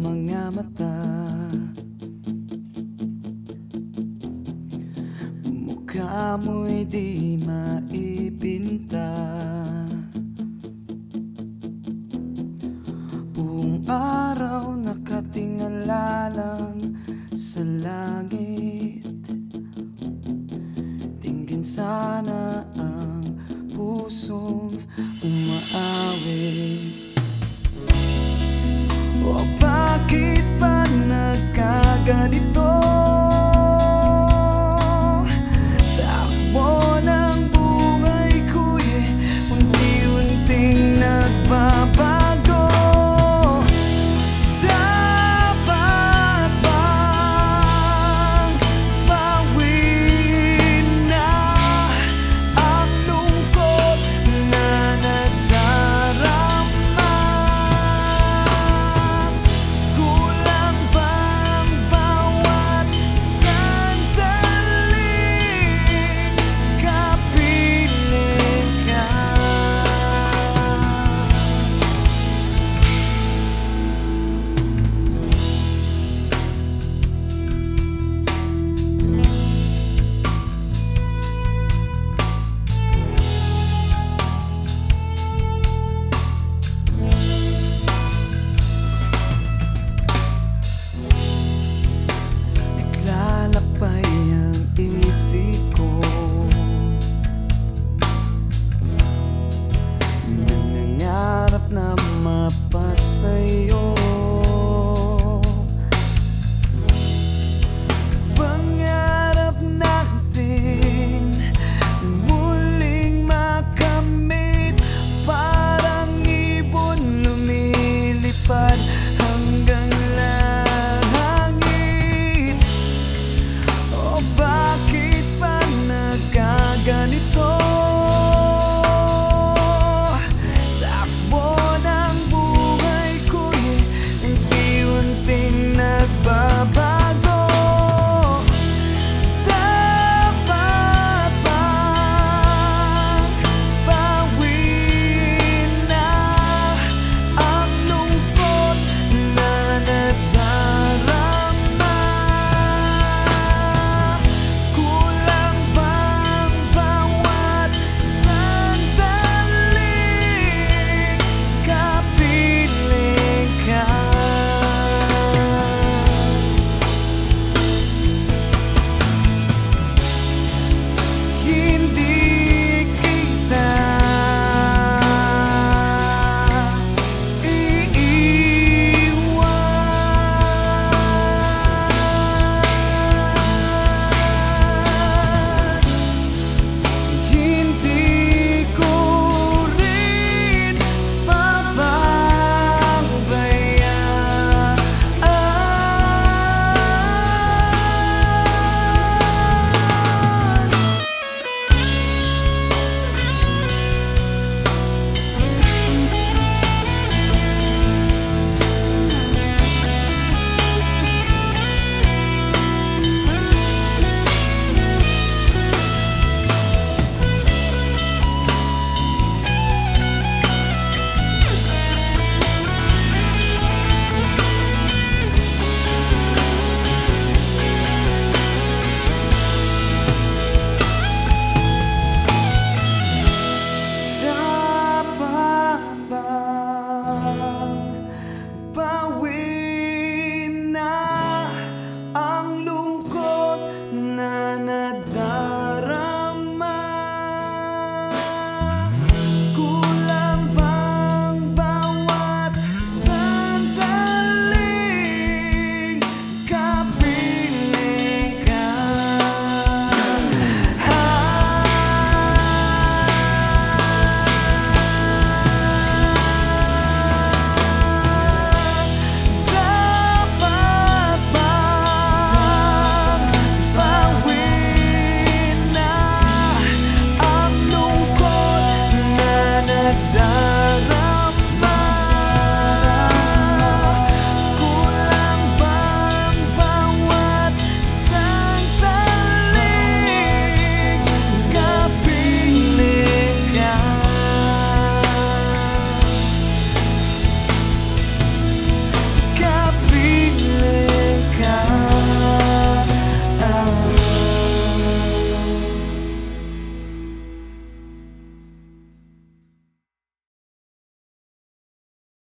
mga mata Mukha mo'y di maipinta Buong araw nakatingala lang sa langit Tingin sana ang pusong umaawit got it.